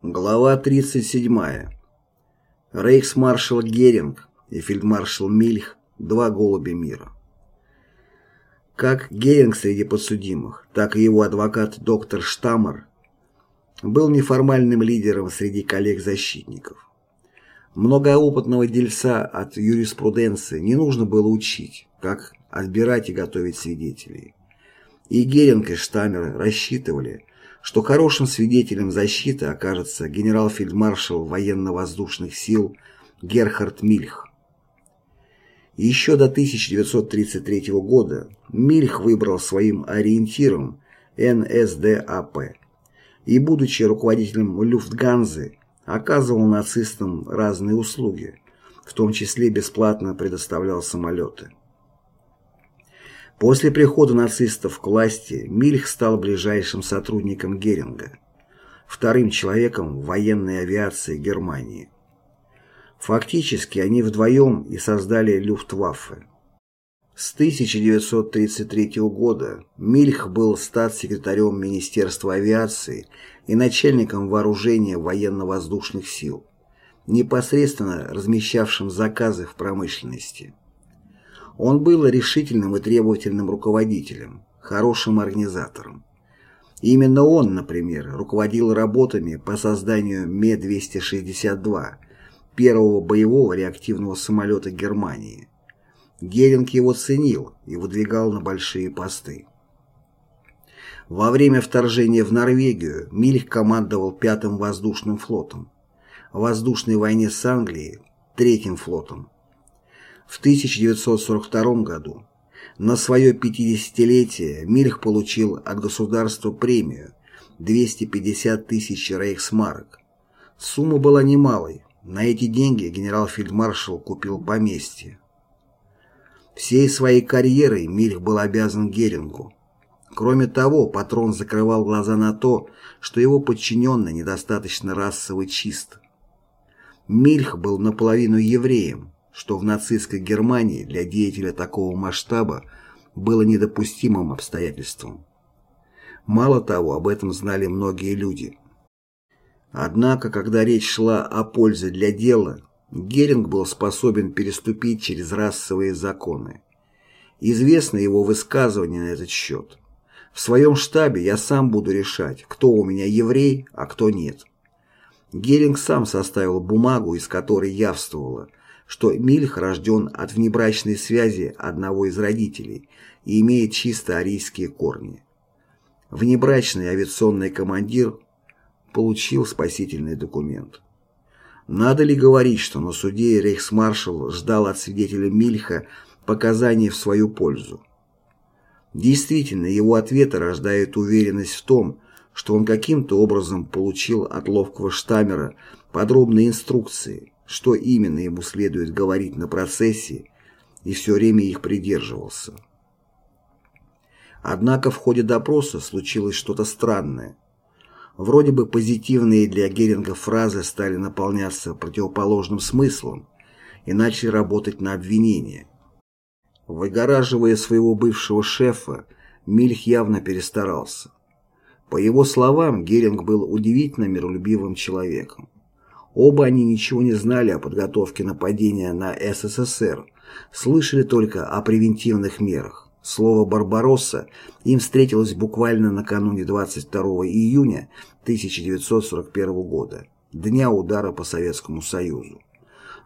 Глава 37. Рейхсмаршал Геринг и фельдмаршал Мильх – два голуби мира. Как Геринг среди подсудимых, так и его адвокат доктор Штаммер был неформальным лидером среди коллег-защитников. Многоопытного дельца от юриспруденции не нужно было учить, как отбирать и готовить свидетелей. И Геринг и Штаммер рассчитывали, что хорошим свидетелем защиты окажется генерал-фельдмаршал военно-воздушных сил Герхард Мильх. Еще до 1933 года Мильх выбрал своим ориентиром НСДАП и, будучи руководителем Люфтганзы, оказывал нацистам разные услуги, в том числе бесплатно предоставлял самолеты. После прихода нацистов к власти Мильх стал ближайшим сотрудником Геринга, вторым человеком в военной авиации Германии. Фактически они вдвоем и создали Люфтваффе. С 1933 года Мильх был статс-секретарем Министерства авиации и начальником вооружения военно-воздушных сил, непосредственно размещавшим заказы в промышленности. Он был решительным и требовательным руководителем, хорошим организатором. Именно он, например, руководил работами по созданию Ме-262, первого боевого реактивного самолета Германии. Геринг его ценил и выдвигал на большие посты. Во время вторжения в Норвегию Мильх командовал Пятым воздушным флотом, в воздушной войне с Англией – Третьим флотом, в 1942 году на свое 50-летие Мильх получил от государства премию 250 тысяч рейхсмарок. Сумма была немалой. На эти деньги генерал-фельдмаршал купил поместье. Всей своей карьерой Мильх был обязан Герингу. Кроме того, патрон закрывал глаза на то, что его подчиненный недостаточно расово чист. Мильх был наполовину евреем, что в нацистской Германии для деятеля такого масштаба было недопустимым обстоятельством. Мало того, об этом знали многие люди. Однако, когда речь шла о пользе для дела, Геринг был способен переступить через расовые законы. Известно его высказывание на этот счет. В своем штабе я сам буду решать, кто у меня еврей, а кто нет. Геринг сам составил бумагу, из которой явствовало, что Мильх рожден от внебрачной связи одного из родителей и имеет чисто арийские корни. Внебрачный авиационный командир получил спасительный документ. Надо ли говорить, что на суде рейхсмаршал ждал от свидетеля Мильха показаний в свою пользу? Действительно, его ответы рождают уверенность в том, что он каким-то образом получил от ловкого штаммера подробные инструкции, что именно ему следует говорить на процессе, и все время их придерживался. Однако в ходе допроса случилось что-то странное. Вроде бы позитивные для Геринга фразы стали наполняться противоположным смыслом и начали работать на обвинение. Выгораживая своего бывшего шефа, Мильх явно перестарался. По его словам, Геринг был удивительно миролюбивым человеком. Оба они ничего не знали о подготовке нападения на СССР, слышали только о превентивных мерах. Слово «Барбаросса» им встретилось буквально накануне 22 июня 1941 года, дня удара по Советскому Союзу.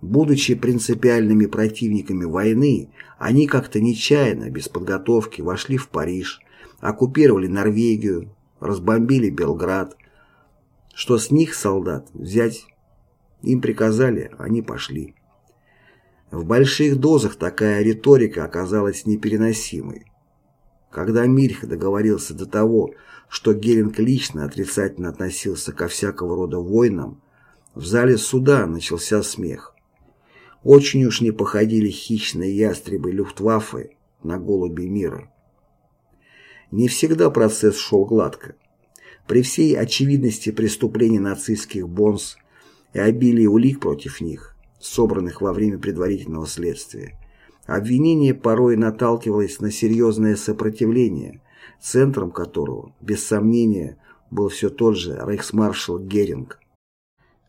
Будучи принципиальными противниками войны, они как-то нечаянно, без подготовки, вошли в Париж, оккупировали Норвегию, разбомбили Белград. Что с них, солдат, взять им приказали, они пошли. В больших дозах такая риторика оказалась непереносимой. Когда Мильх договорился до того, что Геринг лично отрицательно относился ко всякого рода войнам, в зале суда начался смех. Очень уж не походили хищные ястребы Люфтваффе на голуби мира. Не всегда процесс шел гладко. При всей очевидности преступлений нацистских бонс и обилие улик против них, собранных во время предварительного следствия, обвинение порой наталкивалось на серьезное сопротивление, центром которого, без сомнения, был все тот же рейхсмаршал Геринг.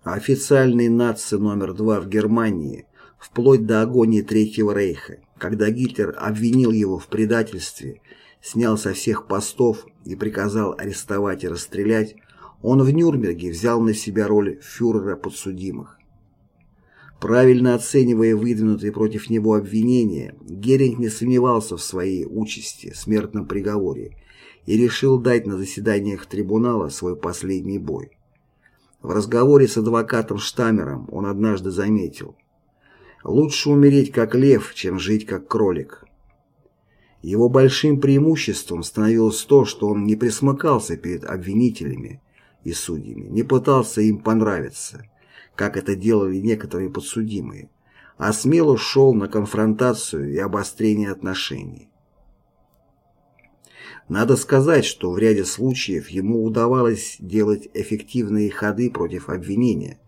Официальный наци номер два в Германии, вплоть до агонии Третьего Рейха, когда Гитлер обвинил его в предательстве, снял со всех постов и приказал арестовать и расстрелять, он в Нюрнберге взял на себя роль фюрера подсудимых. Правильно оценивая выдвинутые против него обвинения, Геринг не сомневался в своей участи, смертном приговоре, и решил дать на заседаниях трибунала свой последний бой. В разговоре с адвокатом Штамером он однажды заметил «Лучше умереть как лев, чем жить как кролик». Его большим преимуществом становилось то, что он не присмыкался перед обвинителями и судьями, не пытался им понравиться, как это делали некоторые подсудимые, а смело шел на конфронтацию и обострение отношений. Надо сказать, что в ряде случаев ему удавалось делать эффективные ходы против обвинения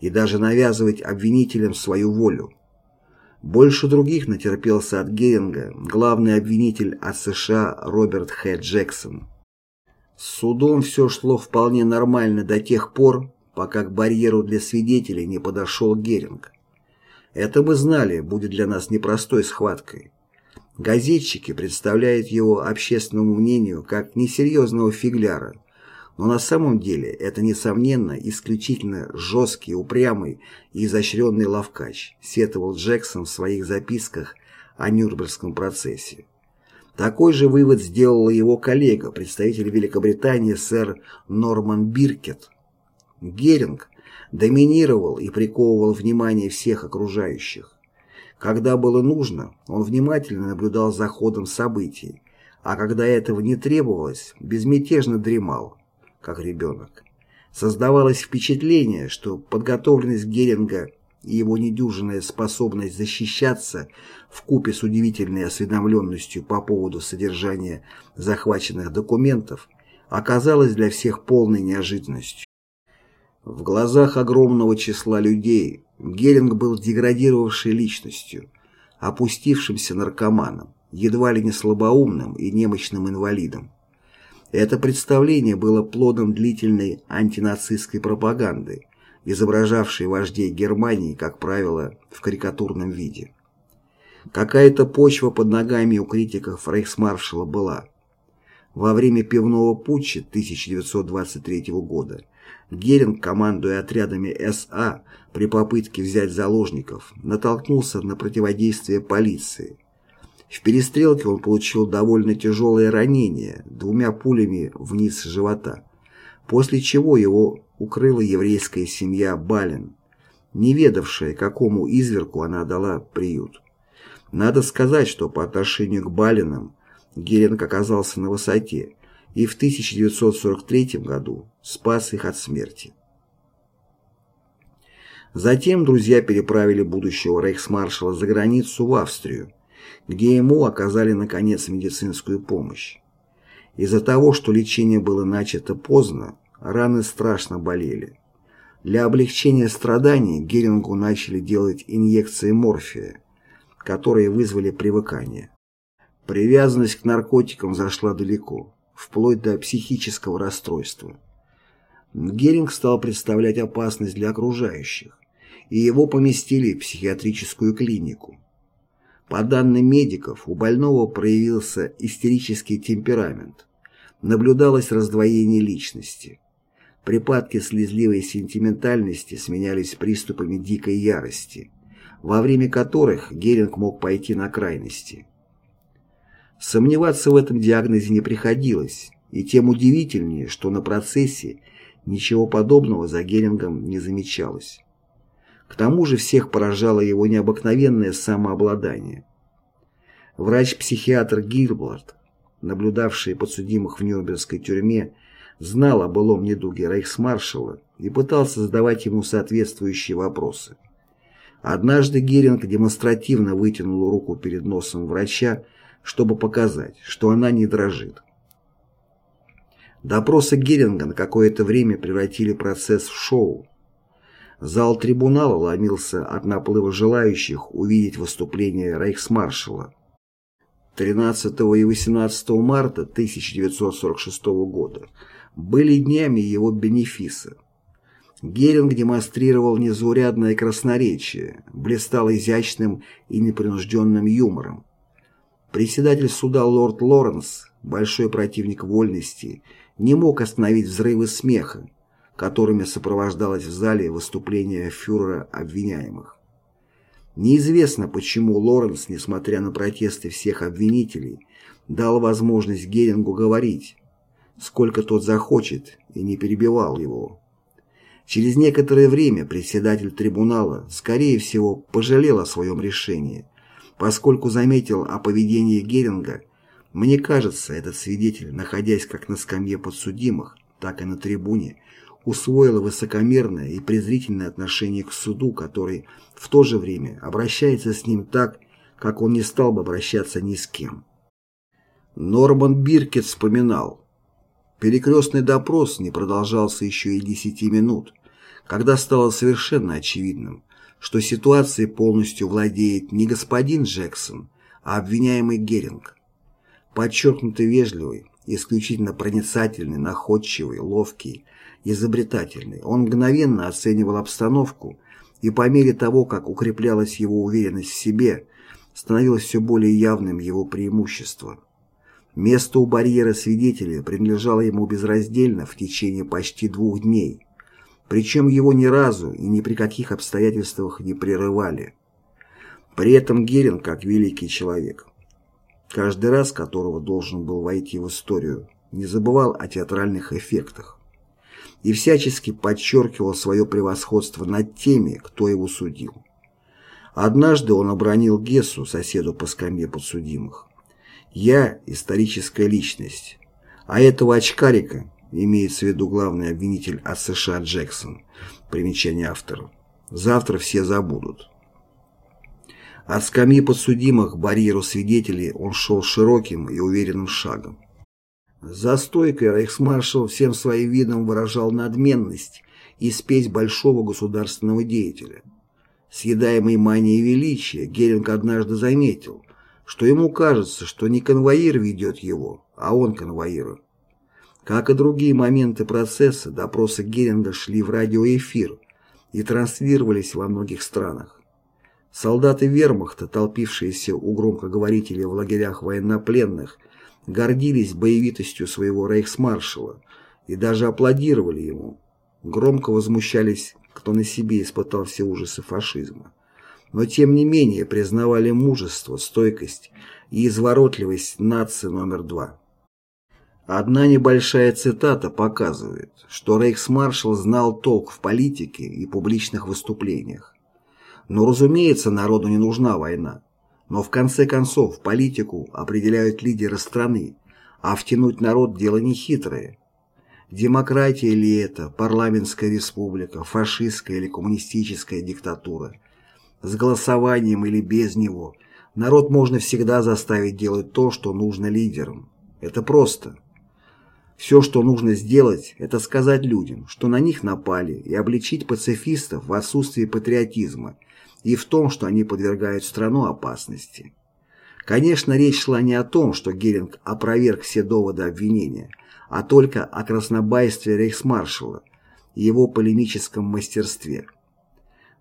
и даже навязывать обвинителям свою волю. Больше других натерпелся от Геринга главный обвинитель от США Роберт Х. Джексон. С судом все шло вполне нормально до тех пор, пока к барьеру для свидетелей не подошел Геринг. Это мы знали, будет для нас непростой схваткой. Газетчики представляют его общественному мнению как несерьезного фигляра, но на самом деле это, несомненно, исключительно жесткий, упрямый и изощренный ловкач, сетовал Джексон в своих записках о Нюрнбергском процессе. Такой же вывод сделала его коллега, представитель Великобритании сэр Норман Биркет, Геринг доминировал и приковывал внимание всех окружающих. Когда было нужно, он внимательно наблюдал за ходом событий, а когда этого не требовалось, безмятежно дремал, как ребенок. Создавалось впечатление, что подготовленность Геринга и его недюжинная способность защищаться в купе с удивительной осведомленностью по поводу содержания захваченных документов оказалась для всех полной неожиданностью. В глазах огромного числа людей Геринг был деградировавшей личностью, опустившимся наркоманом, едва ли не слабоумным и немощным инвалидом. Это представление было плодом длительной антинацистской пропаганды, изображавшей вождей Германии, как правило, в карикатурном виде. Какая-то почва под ногами у критиков рейхсмаршала была. Во время пивного путча 1923 года Геринг, командуя отрядами СА при попытке взять заложников, натолкнулся на противодействие полиции. В перестрелке он получил довольно тяжелое ранение двумя пулями вниз живота, после чего его укрыла еврейская семья Балин, не ведавшая, какому изверку она дала приют. Надо сказать, что по отношению к Балинам Геринг оказался на высоте, и в 1943 году спас их от смерти. Затем друзья переправили будущего рейхсмаршала за границу в Австрию, где ему оказали наконец медицинскую помощь. Из-за того, что лечение было начато поздно, раны страшно болели. Для облегчения страданий Герингу начали делать инъекции морфия, которые вызвали привыкание. Привязанность к наркотикам зашла далеко вплоть до психического расстройства. Геринг стал представлять опасность для окружающих, и его поместили в психиатрическую клинику. По данным медиков, у больного проявился истерический темперамент, наблюдалось раздвоение личности. Припадки слезливой сентиментальности сменялись приступами дикой ярости, во время которых Геринг мог пойти на крайности. Сомневаться в этом диагнозе не приходилось, и тем удивительнее, что на процессе ничего подобного за Герингом не замечалось. К тому же всех поражало его необыкновенное самообладание. Врач-психиатр Гилбард, наблюдавший подсудимых в Нюрнбергской тюрьме, знал о былом недуге рейхсмаршала и пытался задавать ему соответствующие вопросы. Однажды Геринг демонстративно вытянул руку перед носом врача чтобы показать, что она не дрожит. Допросы Геринга на какое-то время превратили процесс в шоу. Зал трибунала ломился от наплыва желающих увидеть выступление рейхсмаршала. 13 и 18 марта 1946 года были днями его бенефиса. Геринг демонстрировал незаурядное красноречие, блистал изящным и непринужденным юмором. Председатель суда лорд Лоренс, большой противник вольности, не мог остановить взрывы смеха, которыми сопровождалось в зале выступление фюрера обвиняемых. Неизвестно, почему Лоренс, несмотря на протесты всех обвинителей, дал возможность Герингу говорить, сколько тот захочет, и не перебивал его. Через некоторое время председатель трибунала, скорее всего, пожалел о своем решении, поскольку заметил о поведении Геринга. Мне кажется, этот свидетель, находясь как на скамье подсудимых, так и на трибуне, усвоил высокомерное и презрительное отношение к суду, который в то же время обращается с ним так, как он не стал бы обращаться ни с кем. Норман Биркет вспоминал, Перекрестный допрос не продолжался еще и десяти минут, когда стало совершенно очевидным, что ситуацией полностью владеет не господин Джексон, а обвиняемый Геринг. Подчеркнуто вежливый, исключительно проницательный, находчивый, ловкий, изобретательный, он мгновенно оценивал обстановку и по мере того, как укреплялась его уверенность в себе, становилось все более явным его преимущество. Место у барьера свидетеля принадлежало ему безраздельно в течение почти двух дней, причем его ни разу и ни при каких обстоятельствах не прерывали. При этом Герин, как великий человек, каждый раз которого должен был войти в историю, не забывал о театральных эффектах и всячески подчеркивал свое превосходство над теми, кто его судил. Однажды он обронил Гессу, соседу по скамье подсудимых. Я – историческая личность, а этого очкарика, имеется в виду главный обвинитель от США Джексон, примечание автора, завтра все забудут. От скамьи подсудимых к барьеру свидетелей он шел широким и уверенным шагом. За стойкой рейхсмаршал всем своим видом выражал надменность и спесь большого государственного деятеля. Съедаемый манией величия, Геринг однажды заметил, что ему кажется, что не конвоир ведет его, а он конвоир. Как и другие моменты процесса, допросы Геринга шли в радиоэфир и транслировались во многих странах. Солдаты вермахта, толпившиеся у громкоговорителей в лагерях военнопленных, гордились боевитостью своего рейхсмаршала и даже аплодировали ему. Громко возмущались, кто на себе испытал все ужасы фашизма но тем не менее признавали мужество, стойкость и изворотливость нации номер два. Одна небольшая цитата показывает, что рейхсмаршал знал толк в политике и публичных выступлениях. Но, разумеется, народу не нужна война. Но в конце концов политику определяют лидеры страны, а втянуть народ – дело нехитрое. Демократия ли это, парламентская республика, фашистская или коммунистическая диктатура – с голосованием или без него, народ можно всегда заставить делать то, что нужно лидерам. Это просто. Все, что нужно сделать, это сказать людям, что на них напали, и обличить пацифистов в отсутствии патриотизма и в том, что они подвергают страну опасности. Конечно, речь шла не о том, что Геринг опроверг все доводы обвинения, а только о краснобайстве рейхсмаршала и его полемическом мастерстве.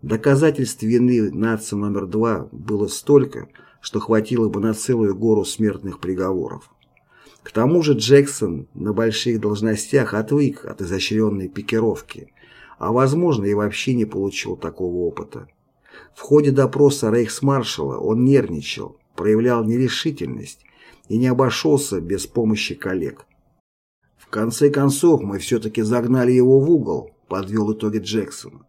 Доказательств вины нации номер два было столько, что хватило бы на целую гору смертных приговоров. К тому же Джексон на больших должностях отвык от изощренной пикировки, а возможно и вообще не получил такого опыта. В ходе допроса рейхсмаршала он нервничал, проявлял нерешительность и не обошелся без помощи коллег. В конце концов мы все-таки загнали его в угол, подвел итоги Джексон.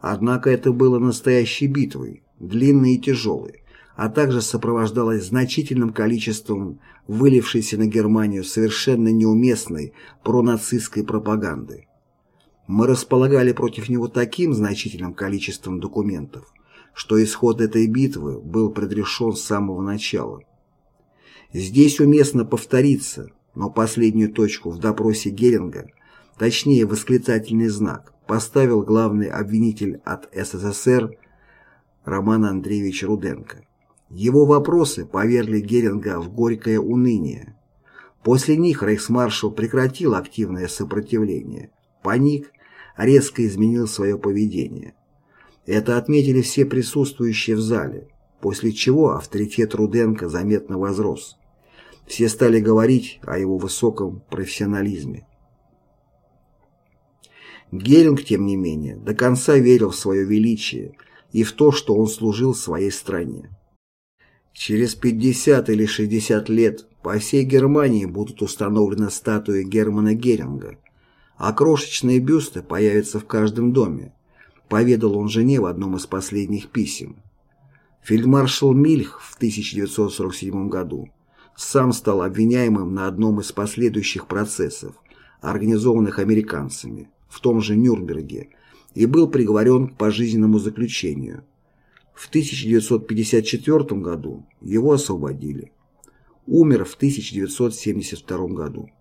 Однако это было настоящей битвой, длинной и тяжелой, а также сопровождалось значительным количеством вылившейся на Германию совершенно неуместной пронацистской пропаганды. Мы располагали против него таким значительным количеством документов, что исход этой битвы был предрешен с самого начала. Здесь уместно повториться, но последнюю точку в допросе Геринга, точнее восклицательный знак, поставил главный обвинитель от СССР Роман Андреевич Руденко. Его вопросы повергли Геринга в горькое уныние. После них рейхсмаршал прекратил активное сопротивление, паник, резко изменил свое поведение. Это отметили все присутствующие в зале, после чего авторитет Руденко заметно возрос. Все стали говорить о его высоком профессионализме. Геринг, тем не менее, до конца верил в свое величие и в то, что он служил своей стране. Через 50 или 60 лет по всей Германии будут установлены статуи Германа Геринга, а крошечные бюсты появятся в каждом доме, поведал он жене в одном из последних писем. Фельдмаршал Мильх в 1947 году сам стал обвиняемым на одном из последующих процессов, организованных американцами, в том же Нюрнберге, и был приговорен к пожизненному заключению. В 1954 году его освободили. Умер в 1972 году.